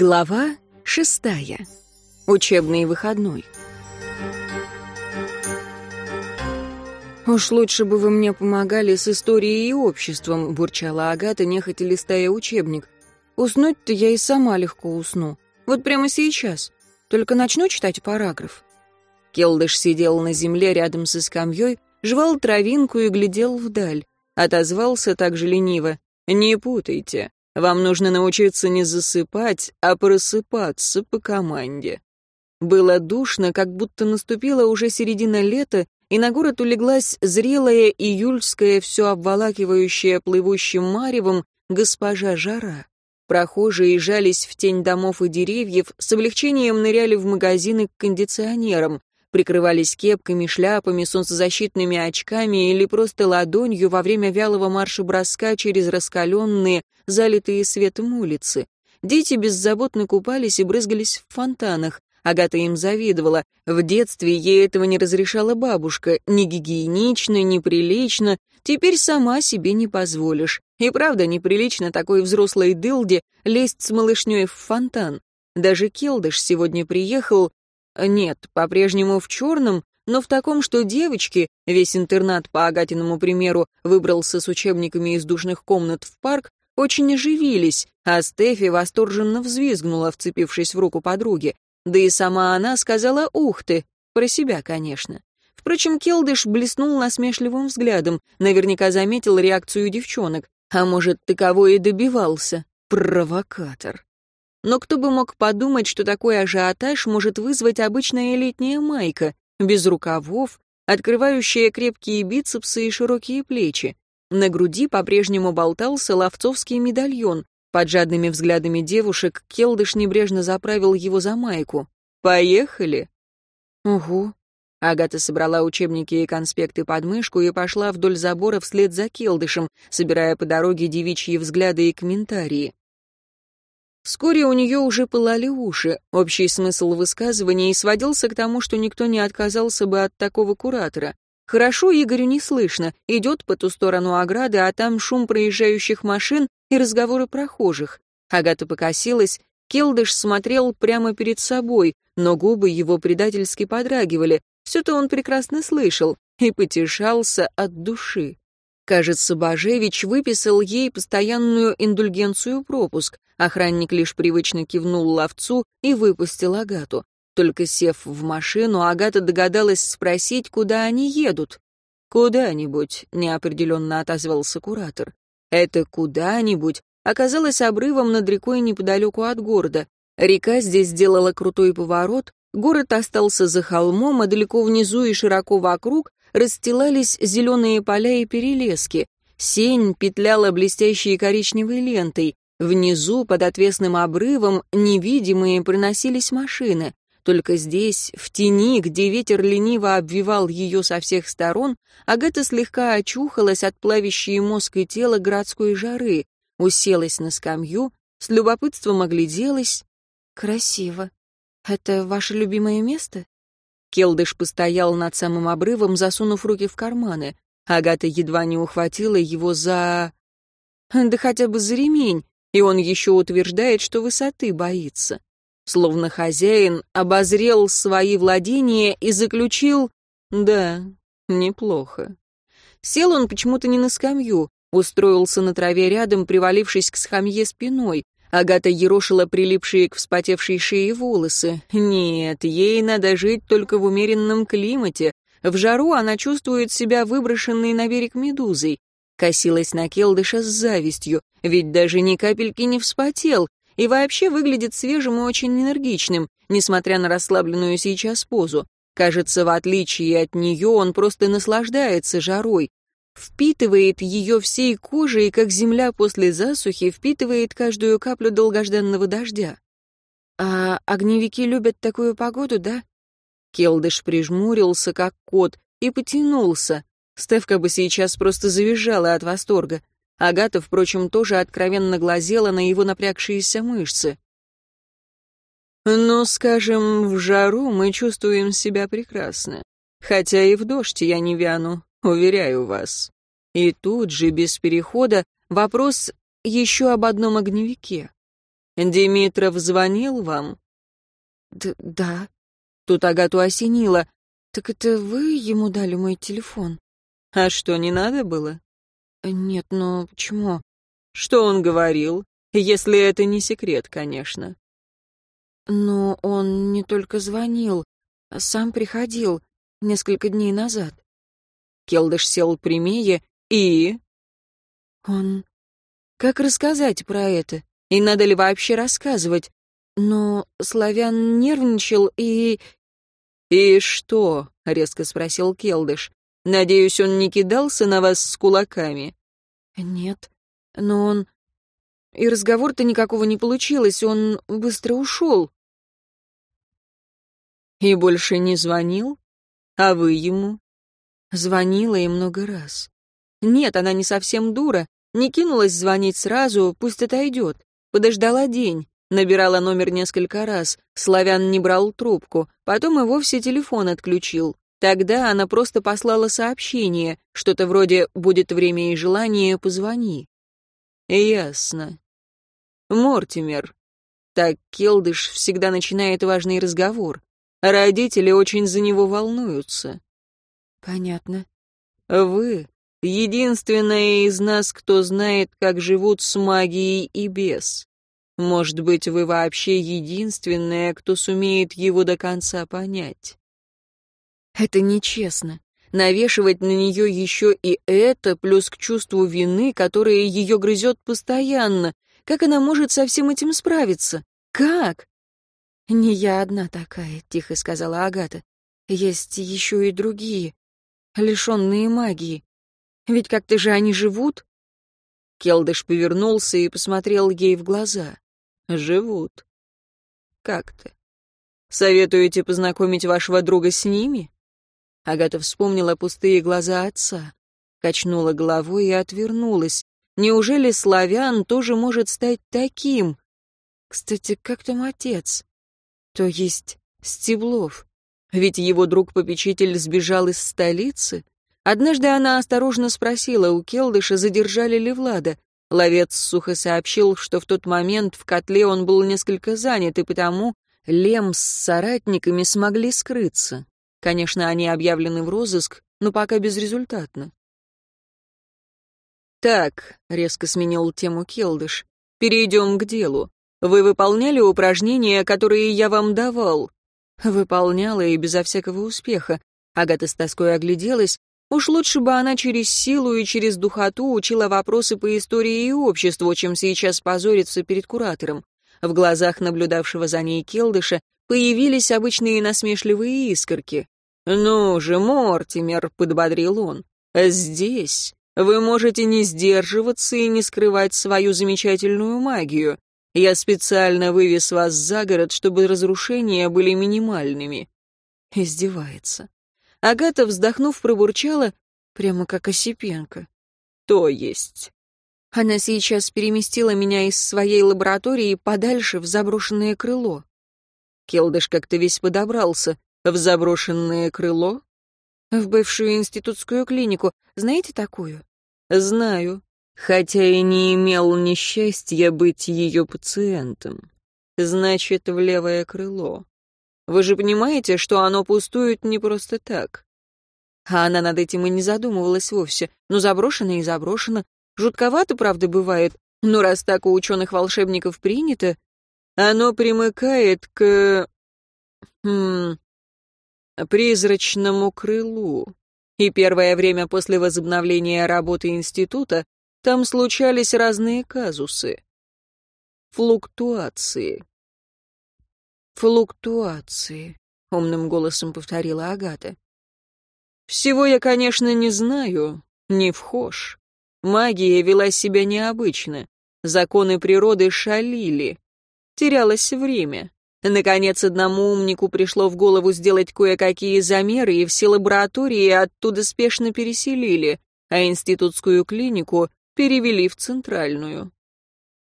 Глава шестая. Учебный выходной. «Уж лучше бы вы мне помогали с историей и обществом», — бурчала Агата, нехотя листая учебник. «Уснуть-то я и сама легко усну. Вот прямо сейчас. Только начну читать параграф». Келдыш сидел на земле рядом со скамьей, жевал травинку и глядел вдаль. Отозвался так же лениво. «Не путайте. Вам нужно научиться не засыпать, а просыпаться по команде». Было душно, как будто наступила уже середина лета, и на город улеглась зрелая июльская, все обволакивающая плывущим маревом госпожа Жара. Прохожие жались в тень домов и деревьев, с облегчением ныряли в магазины к кондиционерам, прикрывались кепками, шляпами, солнцезащитными очками или просто ладонью во время вялого марша-броска через раскаленные, залитые светом улицы. Дети беззаботно купались и брызгались в фонтанах. Агата им завидовала. В детстве ей этого не разрешала бабушка. Ни гигиенично, ни прилично. Теперь сама себе не позволишь. И правда, неприлично такой взрослой дылде лезть с малышней в фонтан. Даже Келдыш сегодня приехал... Нет, по-прежнему в черном, но в таком, что девочки, весь интернат, по Агатиному примеру, выбрался с учебниками из душных комнат в парк, очень оживились, а Стефи восторженно взвизгнула, вцепившись в руку подруги. Да и сама она сказала «ух ты», про себя, конечно. Впрочем, Келдыш блеснул насмешливым взглядом, наверняка заметил реакцию девчонок. А может, таковой и добивался. Провокатор. Но кто бы мог подумать, что такой ажиотаж может вызвать обычная летняя майка, без рукавов, открывающая крепкие бицепсы и широкие плечи. На груди по-прежнему болтался ловцовский медальон, под жадными взглядами девушек Келдыш небрежно заправил его за майку. «Поехали!» «Угу». Агата собрала учебники и конспекты под мышку и пошла вдоль забора вслед за Келдышем, собирая по дороге девичьи взгляды и комментарии. Вскоре у нее уже пылали уши. Общий смысл высказывания сводился к тому, что никто не отказался бы от такого куратора. Хорошо Игорю не слышно, идет по ту сторону ограды, а там шум проезжающих машин и разговоры прохожих. Агата покосилась, Келдыш смотрел прямо перед собой, но губы его предательски подрагивали. Все-то он прекрасно слышал и потешался от души. Кажется, Бажевич выписал ей постоянную индульгенцию пропуск. Охранник лишь привычно кивнул ловцу и выпустил Агату. Только сев в машину, Агата догадалась спросить, куда они едут. «Куда-нибудь», — неопределенно отозвался куратор. Это куда-нибудь оказалось обрывом над рекой неподалеку от города. Река здесь сделала крутой поворот, город остался за холмом, а далеко внизу и широко вокруг расстилались зеленые поля и перелески. Сень петляла блестящей коричневой лентой. Внизу, под отвесным обрывом, невидимые приносились машины. Только здесь, в тени, где ветер лениво обвивал ее со всех сторон, Агата слегка очухалась от плавящей мозг и тело городской жары, уселась на скамью, с любопытством огляделась. «Красиво. Это ваше любимое место?» Келдыш постоял над самым обрывом, засунув руки в карманы. Агата едва не ухватила его за... Да хотя бы за ремень, и он еще утверждает, что высоты боится словно хозяин обозрел свои владения и заключил «Да, неплохо». Сел он почему-то не на скамью, устроился на траве рядом, привалившись к скамье спиной. Агата ерошила прилипшие к вспотевшей шее волосы. Нет, ей надо жить только в умеренном климате. В жару она чувствует себя выброшенной на берег медузой. Косилась на Келдыша с завистью, ведь даже ни капельки не вспотел, и вообще выглядит свежим и очень энергичным, несмотря на расслабленную сейчас позу. Кажется, в отличие от нее, он просто наслаждается жарой, впитывает ее всей кожей, как земля после засухи впитывает каждую каплю долгожданного дождя. А огневики любят такую погоду, да? Келдыш прижмурился, как кот, и потянулся. Стевка бы сейчас просто завизжала от восторга. Агата, впрочем, тоже откровенно глазела на его напрягшиеся мышцы. «Ну, скажем, в жару мы чувствуем себя прекрасно. Хотя и в дождь я не вяну, уверяю вас». И тут же, без перехода, вопрос еще об одном огневике. Димитров звонил вам?» Д «Да». Тут Агату осенило. «Так это вы ему дали мой телефон?» «А что, не надо было?» «Нет, но почему?» «Что он говорил? Если это не секрет, конечно». «Но он не только звонил, сам приходил несколько дней назад». Келдыш сел прямее и... Он... Как рассказать про это? И надо ли вообще рассказывать? Но Славян нервничал и... «И что?» — резко спросил Келдыш. «Надеюсь, он не кидался на вас с кулаками?» «Нет, но он...» И разговор-то никакого не получилось, он быстро ушел. «И больше не звонил? А вы ему?» Звонила и много раз. Нет, она не совсем дура, не кинулась звонить сразу, пусть отойдет. Подождала день, Набирала номер несколько раз, Славян не брал трубку, потом и вовсе телефон отключил. Тогда она просто послала сообщение, что-то вроде «будет время и желание, позвони». Ясно. Мортимер. Так Келдыш всегда начинает важный разговор. Родители очень за него волнуются. Понятно. Вы — единственная из нас, кто знает, как живут с магией и без. Может быть, вы вообще единственная, кто сумеет его до конца понять. Это нечестно. Навешивать на нее еще и это, плюс к чувству вины, которое ее грызет постоянно. Как она может со всем этим справиться? Как? «Не я одна такая», — тихо сказала Агата. «Есть еще и другие, лишенные магии. Ведь как-то же они живут?» Келдыш повернулся и посмотрел ей в глаза. Живут. Как-то. Советуете познакомить вашего друга с ними? Агата вспомнила пустые глаза отца, качнула головой и отвернулась. Неужели славян тоже может стать таким? Кстати, как там отец? То есть Стеблов. Ведь его друг-попечитель сбежал из столицы. Однажды она осторожно спросила у Келдыша, задержали ли Влада. Ловец сухо сообщил, что в тот момент в котле он был несколько занят, и потому Лем с соратниками смогли скрыться. Конечно, они объявлены в розыск, но пока безрезультатно. «Так», — резко сменил тему Келдыш, — «перейдем к делу. Вы выполняли упражнения, которые я вам давал?» Выполняла и безо всякого успеха. Агата с тоской огляделась, Уж лучше бы она через силу и через духоту учила вопросы по истории и обществу, чем сейчас позориться перед куратором. В глазах наблюдавшего за ней Келдыша появились обычные насмешливые искорки. «Ну же, Мортимер», — подбодрил он, — «здесь вы можете не сдерживаться и не скрывать свою замечательную магию. Я специально вывез вас за город, чтобы разрушения были минимальными». Издевается. Агата, вздохнув, пробурчала, прямо как Осипенко. «То есть?» Она сейчас переместила меня из своей лаборатории подальше в заброшенное крыло. Келдыш как-то весь подобрался. В заброшенное крыло? В бывшую институтскую клинику. Знаете такую? Знаю. Хотя и не имел несчастья быть ее пациентом. Значит, в левое крыло. Вы же понимаете, что оно пустует не просто так. А она над этим и не задумывалась вовсе. Ну, заброшено и заброшено. Жутковато, правда, бывает. Но раз так у ученых-волшебников принято, оно примыкает к... Хм... призрачному крылу. И первое время после возобновления работы института там случались разные казусы. Флуктуации. «Флуктуации», — умным голосом повторила Агата. «Всего я, конечно, не знаю, не вхож. Магия вела себя необычно. Законы природы шалили. Терялось время. Наконец, одному умнику пришло в голову сделать кое-какие замеры, и все лаборатории оттуда спешно переселили, а институтскую клинику перевели в центральную.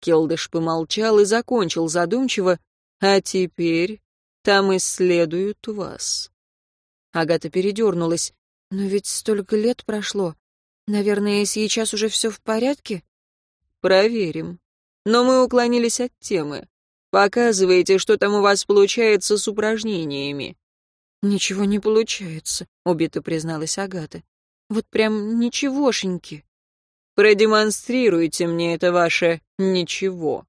Келдыш помолчал и закончил задумчиво, а теперь там исследуют вас. Агата передернулась. Но ведь столько лет прошло. Наверное, сейчас уже все в порядке? Проверим. Но мы уклонились от темы. Показывайте, что там у вас получается с упражнениями». «Ничего не получается», — убито призналась Агата. «Вот прям ничегошеньки». «Продемонстрируйте мне это ваше «ничего».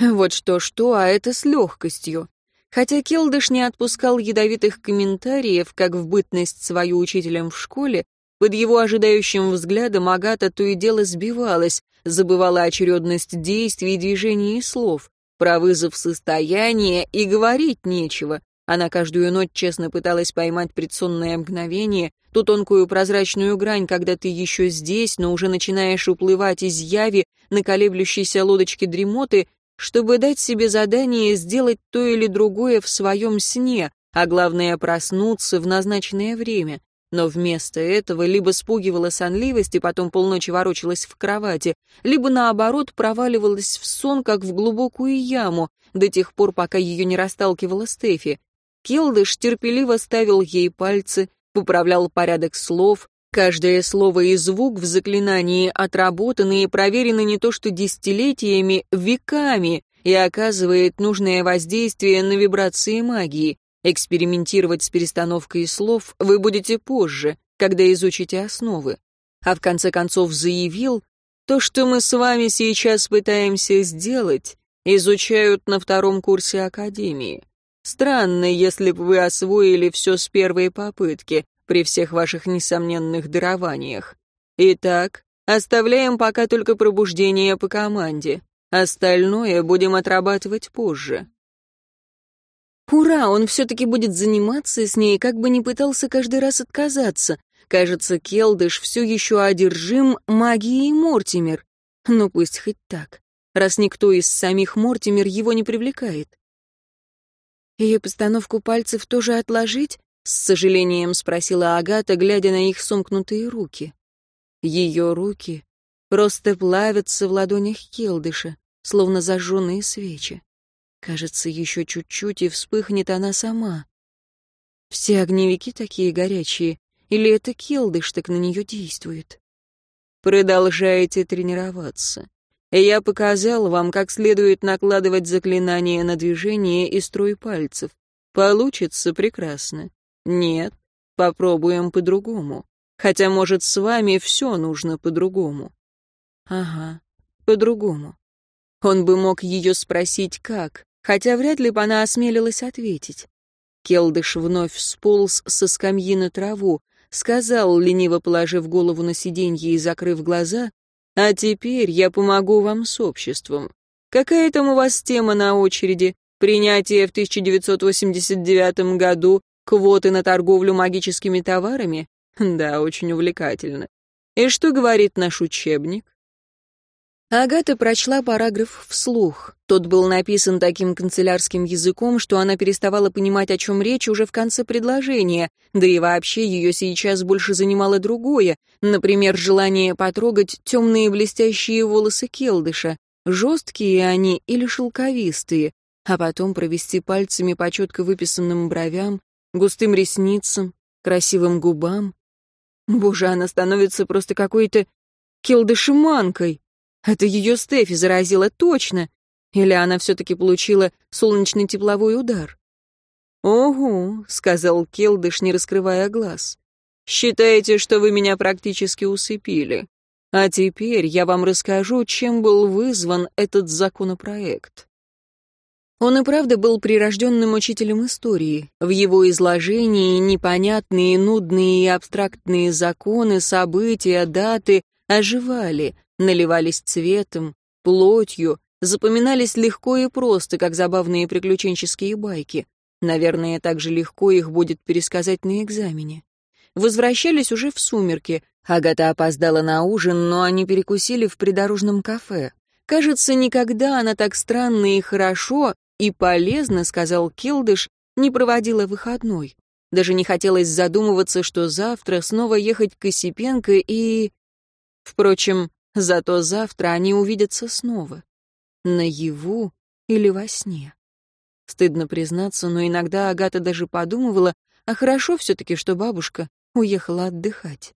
Вот что-что, а это с легкостью. Хотя Келдыш не отпускал ядовитых комментариев, как в бытность свою учителем в школе, под его ожидающим взглядом Агата то и дело сбивалась, забывала очередность действий, движений и слов. Про вызов состояния и говорить нечего. Она каждую ночь честно пыталась поймать предсонное мгновение, ту тонкую прозрачную грань, когда ты еще здесь, но уже начинаешь уплывать из яви на колеблющейся лодочке дремоты, чтобы дать себе задание сделать то или другое в своем сне, а главное проснуться в назначенное время но вместо этого либо спугивала сонливость и потом полночи ворочалась в кровати, либо, наоборот, проваливалась в сон, как в глубокую яму, до тех пор, пока ее не расталкивала Стефи. Келдыш терпеливо ставил ей пальцы, поправлял порядок слов, Каждое слово и звук в заклинании отработаны и проверены не то что десятилетиями, веками, и оказывает нужное воздействие на вибрации магии. Экспериментировать с перестановкой слов вы будете позже, когда изучите основы. А в конце концов заявил, то, что мы с вами сейчас пытаемся сделать, изучают на втором курсе Академии. Странно, если бы вы освоили все с первой попытки, при всех ваших несомненных дарованиях. Итак, оставляем пока только пробуждение по команде. Остальное будем отрабатывать позже. Ура, он все-таки будет заниматься с ней, как бы не пытался каждый раз отказаться. Кажется, Келдыш все еще одержим магией Мортимер. Ну пусть хоть так, раз никто из самих Мортимер его не привлекает. Ее постановку пальцев тоже отложить? С сожалением спросила Агата, глядя на их сомкнутые руки. Ее руки просто плавятся в ладонях Келдыша, словно зажженные свечи. Кажется, еще чуть-чуть, и вспыхнет она сама. Все огневики такие горячие, или это Келдыш так на нее действует? Продолжайте тренироваться. Я показал вам, как следует накладывать заклинания на движение и строй пальцев. Получится прекрасно. Нет, попробуем по-другому. Хотя, может, с вами все нужно по-другому. Ага, по-другому. Он бы мог ее спросить, как, хотя вряд ли бы она осмелилась ответить. Келдыш вновь сполз со скамьи на траву, сказал, лениво положив голову на сиденье и закрыв глаза, «А теперь я помогу вам с обществом. Какая там у вас тема на очереди? Принятие в 1989 году квоты на торговлю магическими товарами? Да, очень увлекательно. И что говорит наш учебник? Агата прочла параграф вслух. Тот был написан таким канцелярским языком, что она переставала понимать, о чем речь уже в конце предложения, да и вообще ее сейчас больше занимало другое, например, желание потрогать темные блестящие волосы Келдыша, жесткие они или шелковистые, а потом провести пальцами по четко выписанным бровям, густым ресницам, красивым губам. Боже, она становится просто какой-то келдышеманкой. Это ее Стефи заразила точно. Или она все-таки получила солнечный тепловой удар? «Ого», — сказал Келдыш, не раскрывая глаз. «Считаете, что вы меня практически усыпили. А теперь я вам расскажу, чем был вызван этот законопроект». Он и правда был прирожденным учителем истории. В его изложении непонятные, нудные и абстрактные законы, события, даты оживали, наливались цветом, плотью, запоминались легко и просто, как забавные приключенческие байки. Наверное, так же легко их будет пересказать на экзамене. Возвращались уже в сумерки. Агата опоздала на ужин, но они перекусили в придорожном кафе. Кажется, никогда она так странно и хорошо и полезно, сказал Килдыш, не проводила выходной. Даже не хотелось задумываться, что завтра снова ехать к Осипенко и... Впрочем, Зато завтра они увидятся снова. Наяву или во сне. Стыдно признаться, но иногда Агата даже подумывала, а хорошо все-таки, что бабушка уехала отдыхать.